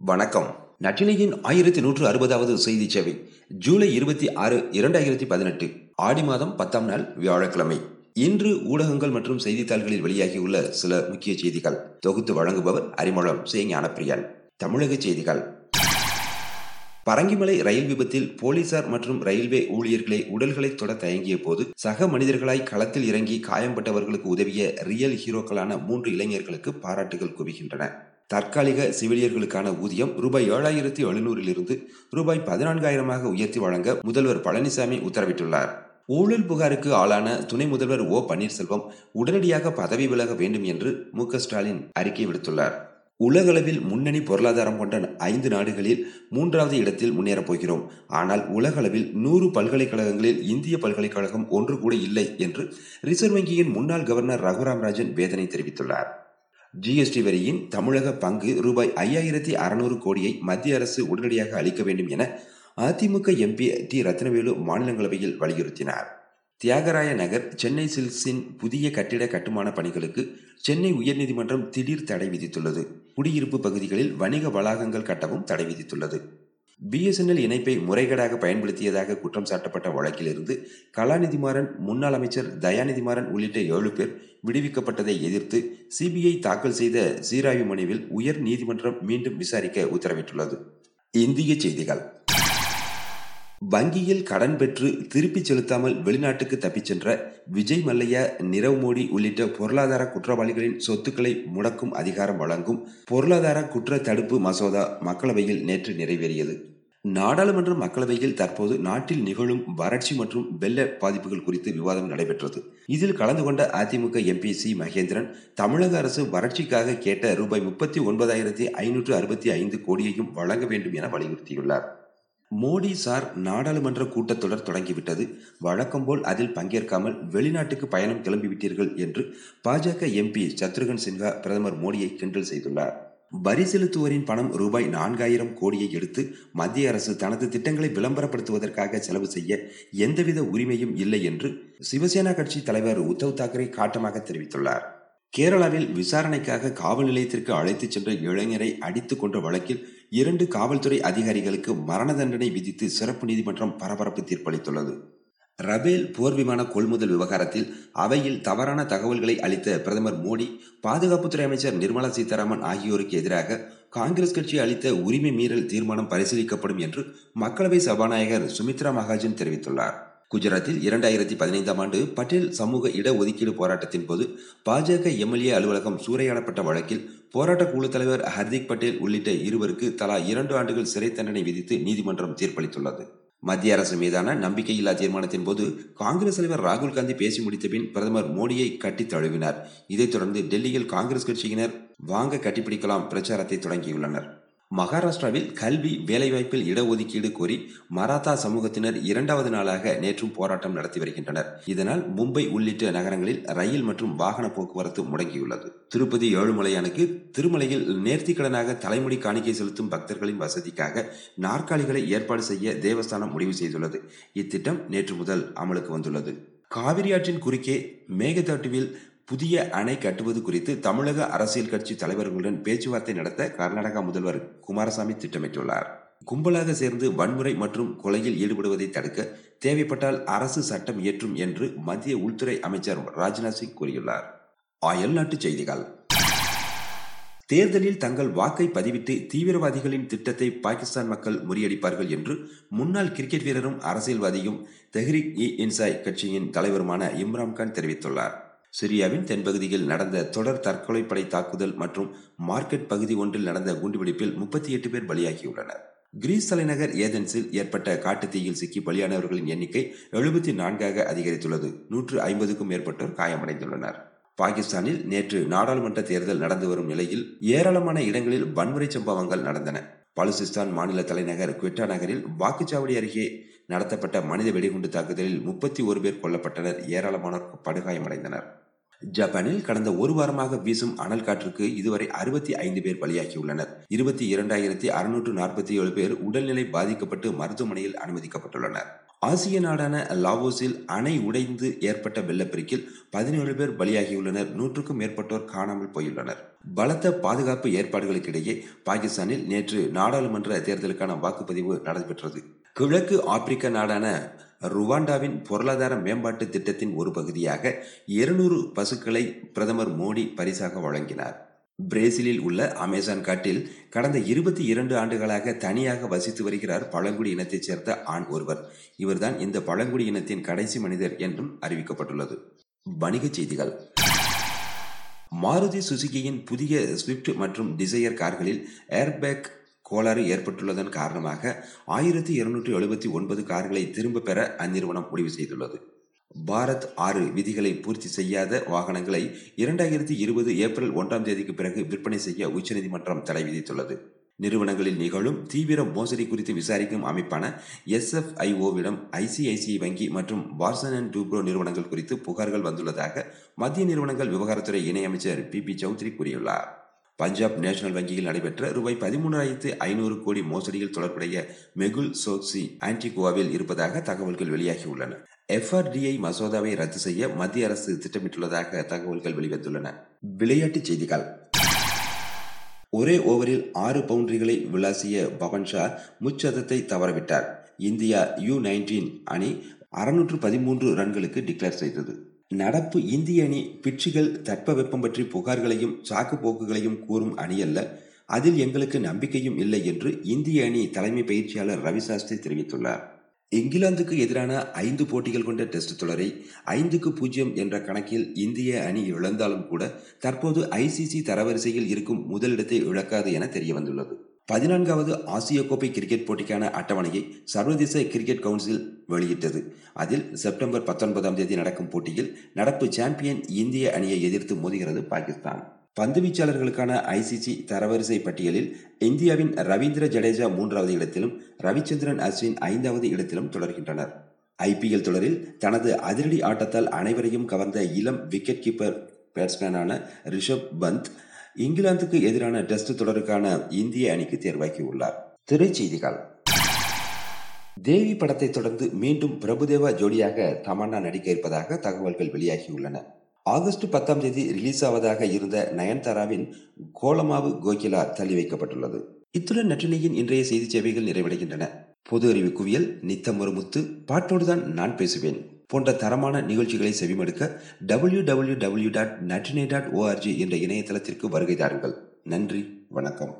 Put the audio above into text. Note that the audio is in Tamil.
வணக்கம். நட்டினையின் ஆயிரத்தி ஆயிரத்தி நூற்று அறுபதாவது செய்தி சேவை ஜூலை இருபத்தி ஆறு இரண்டாயிரத்தி பதினெட்டு ஆடி மாதம் பத்தாம் நாள் வியாழக்கிழமை. இன்று ஊடகங்கள் மற்றும் செய்தித்தாள்களில் வெளியாகியுள்ள சில முக்கிய செய்திகள். தொகுத்து வழங்குபவர் அறிமுகம் சே. ஞானப்பிரியன் தமிழக செய்திகள். பரங்கிமலை ரயில் விபத்தில் போலீசார் மற்றும் ரயில்வே ஊழியர்களை உடல்களை தொட தயங்கிய போது சக மனிதர்களாய் களத்தில் இறங்கி காயம்பட்டவர்களுக்கு உதவிய ரியல் ஹீரோக்களான மூன்று இளைஞர்களுக்கு பாராட்டுகள் குவிகின்றன. தற்காலிக சிவிலியர்களுக்கான ஊதியம் ரூபாய் ஏழாயிரத்தி எழுநூறிலிருந்து ரூபாய் பதினான்காயிரமாக உயர்த்தி வழங்க முதல்வர் பழனிசாமி உத்தரவிட்டுள்ளார். ஊழல் புகாருக்கு ஆளான துணை முதல்வர் ஓ பன்னீர்செல்வம் உடனடியாக பதவி விலக வேண்டும் என்று மு ஸ்டாலின் அறிக்கை விடுத்துள்ளார். உலகளவில் முன்னணி பொருளாதாரம் கொண்ட ஐந்து நாடுகளில் மூன்றாவது இடத்தில் முன்னேறப் போகிறோம். ஆனால் உலகளவில் நூறு பல்கலைக்கழகங்களில் இந்திய பல்கலைக்கழகம் ஒன்று கூட இல்லை என்று ரிசர்வ் வங்கியின் முன்னாள் கவர்னர் ரகுராம் ராஜன் வேதனை தெரிவித்துள்ளார். ஜிஎஸ்டி வரியின் தமிழக பங்கு ரூபாய் ஐயாயிரத்தி அறுநூறு கோடியை மத்திய அரசு உடனடியாக அளிக்க வேண்டும் என அதிமுக எம்பி டி. ரத்னவேலு மாநிலங்களவையில் வலியுறுத்தினார். தியாகராய நகர் சென்னை சில்க்ஸின் புதிய கட்டிட கட்டுமான பணிகளுக்கு சென்னை உயர்நீதிமன்றம் திடீர் தடை விதித்துள்ளது. குடியிருப்பு பகுதிகளில் வணிக வளாகங்கள் கட்டவும் தடை விதித்துள்ளது. பிஎஸ்என்எல் இணைப்பை முறைகேடாக பயன்படுத்தியதாக குற்றம் சாட்டப்பட்ட வழக்கிலிருந்து கலாநிதிமாறன் முன்னாள் அமைச்சர் தயாநிதிமாறன் உள்ளிட்ட ஏழு பேர் விடுவிக்கப்பட்டதை எதிர்த்து சிபிஐ தாக்கல் செய்த சீராய்வு மனுவில் உயர் நீதிமன்றம் மீண்டும் விசாரிக்க உத்தரவிட்டுள்ளது. இந்திய செய்திகள். வங்கியில் கடன் பெற்று திருப்பிச் செலுத்தாமல் வெளிநாட்டுக்கு தப்பிச் சென்ற விஜய் மல்லையா நிரவ் மோடி உள்ளிட்ட பொருளாதார குற்றவாளிகளின் சொத்துக்களை முடக்கும் அதிகாரம் வழங்கும் பொருளாதார குற்ற தடுப்பு மசோதா மக்களவையில் நேற்று நிறைவேறியது. நாடாளுமன்ற மக்களவையில் தற்போது நாட்டில் நிகழும் வறட்சி மற்றும் வெள்ள பாதிப்புகள் குறித்து விவாதம் நடைபெற்றது. இதில் கலந்து கொண்ட அதிமுக எம்பி சி மகேந்திரன் தமிழக அரசு வறட்சிக்காக கேட்ட ரூபாய் முப்பத்தி ஒன்பதாயிரத்தி ஐநூற்று அறுபத்தி ஐந்து கோடியையும் வழங்க வேண்டும் என வலியுறுத்தியுள்ளார். மோடி சார் நாடாளுமன்ற கூட்டத்தொடர் தொடங்கிவிட்டது. வழக்கம்போல் அதில் பங்கேற்காமல் வெளிநாட்டுக்கு பயணம் கிளம்பிவிட்டீர்கள் என்று பாஜக எம்பி சத்ருகன் சின்ஹா பிரதமர் மோடியை கிண்டல் செய்துள்ளார். வரி செலுத்துவோரின் பணம் ரூபாய் நான்காயிரம் கோடியை எடுத்து மத்திய அரசு தனது திட்டங்களை விளம்பரப்படுத்துவதற்காக செலவு செய்ய எந்தவித உரிமையும் இல்லை என்று சிவசேனா கட்சி தலைவர் உத்தவ் தாக்கரே காட்டமாக தெரிவித்துள்ளார். கேரளாவில் விசாரணைக்காக காவல் நிலையத்திற்கு அழைத்துச் சென்ற இளைஞரை அடித்துக் கொன்ற வழக்கில் இரண்டு காவல்துறை அதிகாரிகளுக்கு மரண தண்டனை விதித்து சிறப்பு நீதிமன்றம் பரபரப்பு தீர்ப்பளித்துள்ளது. ரபேல் போர் விமான கொள்முதல் விவகாரத்தில் அவையில் தவறான தகவல்களை அளித்த பிரதமர் மோடி பாதுகாப்புத்துறை அமைச்சர் நிர்மலா சீதாராமன் ஆகியோருக்கு எதிராக காங்கிரஸ் கட்சி அளித்த உரிமை மீறல் தீர்மானம் பரிசீலிக்கப்படும் என்று மக்களவை சபாநாயகர் சுமித்ரா மகாஜன் தெரிவித்துள்ளார். குஜராத்தில் இரண்டாயிரத்தி பதினைந்தாம் ஆண்டு பட்டேல் சமூக இடஒதுக்கீடு போராட்டத்தின் போது பாஜக எம்எல்ஏ அலுவலகம் சூறையாடப்பட்ட வழக்கில் போராட்ட குழு தலைவர் ஹர்திக் பட்டேல் உள்ளிட்ட இருவருக்கு தலா இரண்டு ஆண்டுகள் சிறை தண்டனை விதித்து நீதிமன்றம் தீர்ப்பளித்துள்ளது. மத்திய அரசு மீதான நம்பிக்கையில்லா தீர்மானத்தின் போது காங்கிரஸ் தலைவர் ராகுல் காந்தி பேசி முடித்த பின் பிரதமர் மோடியை கட்டி தழுவினார். இதைத் தொடர்ந்து டெல்லியில் காங்கிரஸ் கட்சியினர் வாங்க கட்டிப்பிடிக்கலாம் பிரச்சாரத்தை தொடங்கியுள்ளனர். மகாராஷ்டிராவில் கல்வி வேலைவாய்ப்பில் இடஒதுக்கீடு கோரி மராத்தா சமூகத்தினர் இரண்டாவது நாளாக நேற்றும் போராட்டம் நடத்தி வருகின்றனர். இதனால் மும்பை உள்ளிட்ட நகரங்களில் ரயில் மற்றும் வாகன போக்குவரத்து முடங்கியுள்ளது. திருப்பதி ஏழுமலையானுக்கு திருமலையில் நேர்த்திக்கடனாக தலைமுடி காணிக்கை செலுத்தும் பக்தர்களின் வசதிக்காக நாற்காலிகளை ஏற்பாடு செய்ய தேவஸ்தானம் முடிவு செய்துள்ளது. இத்திட்டம் நேற்று முதல் அமலுக்கு வந்துள்ளது. காவிரி ஆற்றின் குறுக்கே மேகதாட்டுவில் புதிய அணை கட்டுவது குறித்து தமிழக அரசியல் கட்சி தலைவர்களுடன் பேச்சுவார்த்தை நடத்த கர்நாடகா முதல்வர் குமாரசாமி திட்டமிட்டுள்ளார். கும்பலாக சேர்ந்து வன்முறை மற்றும் கொலையில் ஈடுபடுவதை தடுக்க தேவைப்பட்டால் அரசு சட்டம் இயற்றும் என்று மத்திய உள்துறை அமைச்சர் ராஜ்நாத் சிங் கூறியுள்ளார். அயல்நாட்டு செய்திகள். தேர்தலில் தங்கள் வாக்கை பதிவிட்டு தீவிரவாதிகளின் திட்டத்தை பாகிஸ்தான் மக்கள் முறியடிப்பார்கள் என்று முன்னாள் கிரிக்கெட் வீரரும் அரசியல்வாதியும் தெஹ்ரிக் இ இன்சாய் கட்சியின் தலைவருமான இம்ரான்கான் தெரிவித்துள்ளார். சிரியாவின் தென்பகுதியில் நடந்த தொடர் தற்கொலைப்படை தாக்குதல் மற்றும் மார்க்கெட் பகுதி ஒன்றில் நடந்த குண்டுவெடிப்பில் முப்பத்தி எட்டு பேர் பலியாகியுள்ளனர். கிரீஸ் தலைநகர் ஏதென்ஸில் ஏற்பட்ட காட்டுத்தீயில் சிக்கி பலியானவர்களின் எண்ணிக்கை எழுபத்தி நான்காக அதிகரித்துள்ளது. நூற்று ஐம்பதுக்கும் மேற்பட்டோர் காயமடைந்துள்ளனர். பாகிஸ்தானில் நேற்று நாடாளுமன்ற தேர்தல் நடந்து வரும் நிலையில் ஏராளமான இடங்களில் வன்முறை சம்பவங்கள் நடந்தன. பலுசிஸ்தான் மாநில தலைநகர் குவிட்டா நகரில் வாக்குச்சாவடி அருகே நடத்தப்பட்ட மனித வெடிகுண்டு தாக்குதலில் முப்பத்தி ஒரு பேர் கொல்லப்பட்டனர். ஏராளமானோர் படுகாயமடைந்தனர். ஜப்பானில் கடந்த ஒரு வாரமாக வீசும் அனல் காற்றுக்கு இதுவரை அறுபத்தி ஐந்து பேர் பலியாகியுள்ளனர். இருபத்தி இரண்டாயிரத்தி அறுநூற்று நாற்பத்தி ஏழு பேர் உடல்நிலை பாதிக்கப்பட்டு மருத்துவமனையில் அனுமதிக்கப்பட்டுள்ளனர். ஆசிய நாடான லாவோஸில் அணை உடைந்து ஏற்பட்ட வெள்ளப்பெருக்கில் பதினேழு பேர் பலியாகியுள்ளனர். நூற்றுக்கும் மேற்பட்டோர் காணாமல் போயுள்ளனர். பலத்த பாதுகாப்பு ஏற்பாடுகளுக்கிடையே பாகிஸ்தானில் நேற்று நாடாளுமன்ற தேர்தலுக்கான வாக்குப்பதிவு நடைபெற்றது. கிழக்கு ஆப்பிரிக்க நாடான ருவாண்டாவின் பொருளாதார மேம்பாட்டு திட்டத்தின் ஒரு பகுதியாக இருநூறு பசுக்களை பிரதமர் மோடி பரிசாக வழங்கினார். பிரேசிலில் உள்ள அமேசான் காட்டில் கடந்த இருபத்தி இரண்டு ஆண்டுகளாக தனியாக வசித்து வருகிறார் பழங்குடி இனத்தைச் சேர்ந்த ஆண் ஒருவர். இவர்தான் இந்த பழங்குடி இனத்தின் கடைசி மனிதர் என்றும் அறிவிக்கப்பட்டுள்ளது. வணிகச் செய்திகள். மாருதி சுசுகியின் புதிய ஸ்விஃப்ட் மற்றும் டிசையர் கார்களில் ஏர்பேக் கோளாறு ஏற்பட்டுள்ளதன் காரணமாக ஆயிரத்தி இருநூற்றி எழுபத்தி ஒன்பது கார்களை திரும்ப பெற அந்நிறுவனம் முடிவு செய்துள்ளது. பாரத் ஆறு விதிகளை பூர்த்தி செய்யாத வாகனங்களை இரண்டாயிரத்தி இருபது ஏப்ரல் ஒன்றாம் தேதிக்கு பிறகு விற்பனை செய்ய உச்சநீதிமன்றம் தடை விதித்துள்ளது. நிறுவனங்களில் நிகழும் தீவிர மோசடி குறித்து விசாரிக்கும் அமைப்பான எஸ்எஃப்ஐஓவிடம் ஐசிஐசிஐ வங்கி மற்றும் பார்சன் அண்ட் டூப்ரோ நிறுவனங்கள் குறித்து புகார்கள் வந்துள்ளதாக மத்திய நிறுவனங்கள் விவகாரத்துறை இணையமைச்சர் பி பி சௌத்ரி கூறியுள்ளார். பஞ்சாப் நேஷனல் வங்கியில் நடைபெற்ற ரூபாய் பதிமூணாயிரத்து ஐநூறு கோடி மோசடியில் தொடர்புடைய மெகுல் சோக்சி ஆன்டிகுவாவில் இருப்பதாக தகவல்கள் வெளியாகியுள்ளன. எஃப்ஆர்டிஐ மசோதாவை ரத்து செய்ய மத்திய அரசு திட்டமிட்டுள்ளதாக தகவல்கள் வெளிவந்துள்ளன. விளையாட்டுச் செய்திகள். ஒரே ஓவரில் ஆறு பவுண்டரிகளை விளாசிய பவன் ஷா முச்சதத்தை தவறவிட்டார். இந்தியா யூ நைன்டீன் அணி அறுநூற்று பதிமூன்று ரன்களுக்கு டிக்ளேர் செய்தது. நடப்பு இந்திய அணி பிட்சுகள் தட்பவெப்பம் பற்றி புகார்களையும் சாக்கு போக்குகளையும் கூறும் அணி அல்ல. அதில் எங்களுக்கு நம்பிக்கையும் இல்லை என்று இந்திய அணி தலைமை பயிற்சியாளர் ரவி சாஸ்திரி தெரிவித்துள்ளார். இங்கிலாந்துக்கு எதிரான ஐந்து போட்டிகள் கொண்ட டெஸ்ட் தொடரை ஐந்துக்கு பூஜ்ஜியம் என்ற கணக்கில் இந்திய அணி இழந்தாலும் கூட தற்போது ஐசிசி தரவரிசையில் இருக்கும் முதலிடத்தை இழக்காது என தெரியவந்துள்ளது. பதினான்காவது ஆசிய கோப்பை கிரிக்கெட் போட்டிக்கான அட்டவணையை சர்வதேச கிரிக்கெட் கவுன்சில் வெளியிட்டது. அதில் செப்டம்பர் பத்தொன்பதாம் தேதி நடக்கும் போட்டியில் நடப்பு சாம்பியன் இந்திய அணியை எதிர்த்து மோதுகிறது பாகிஸ்தான். பந்துவீச்சாளர்களுக்கான ஐசிசி தரவரிசை பட்டியலில் இந்தியாவின் ரவீந்திர ஜடேஜா மூன்றாவது இடத்திலும் ரவிச்சந்திரன் அஸ்வின் ஐந்தாவது இடத்திலும் தொடர்கின்றனர். ஐபிஎல் தொடரில் தனது அதிரடி ஆட்டத்தால் அனைவரையும் கவர்ந்த இளம் விக்கெட் கீப்பர் பேட்ஸ்மேனான ரிஷப் பந்த் இங்கிலாந்துக்கு எதிரான டெஸ்ட் தொடருக்கான இந்திய அணிக்கு தேர்வாகியுள்ளார் திரைச்செய்திகள். தேவி படத்தை தொடர்ந்து மீண்டும் பிரபுதேவா ஜோடியாக தமன்னா நடிக்க இருப்பதாக தகவல்கள் வெளியாகியுள்ளன. ஆகஸ்ட் பத்தாம் தேதி ரிலீஸ் ஆவதாக இருந்த நயன்தாராவின் கோலமாவு கோகிலா தள்ளி வைக்கப்பட்டுள்ளது. இத்துடன் நற்றினியின் இன்றைய செய்தி சேவைகள் நிறைவடைகின்றன. பொது அறிவு குவியல் நித்தம் ஒரு முத்து பாட்டோடுதான் நான் பேசுவேன். போன்ற தரமான நிகழ்ச்சிகளை செவிமடுக்க டபிள்யூ டபிள்யூ டபிள்யூ டாட் நட்டினை டாட் ஓஆர்ஜி என்ற இணையதளத்திற்கு வருகை தாருங்கள். நன்றி வணக்கம்.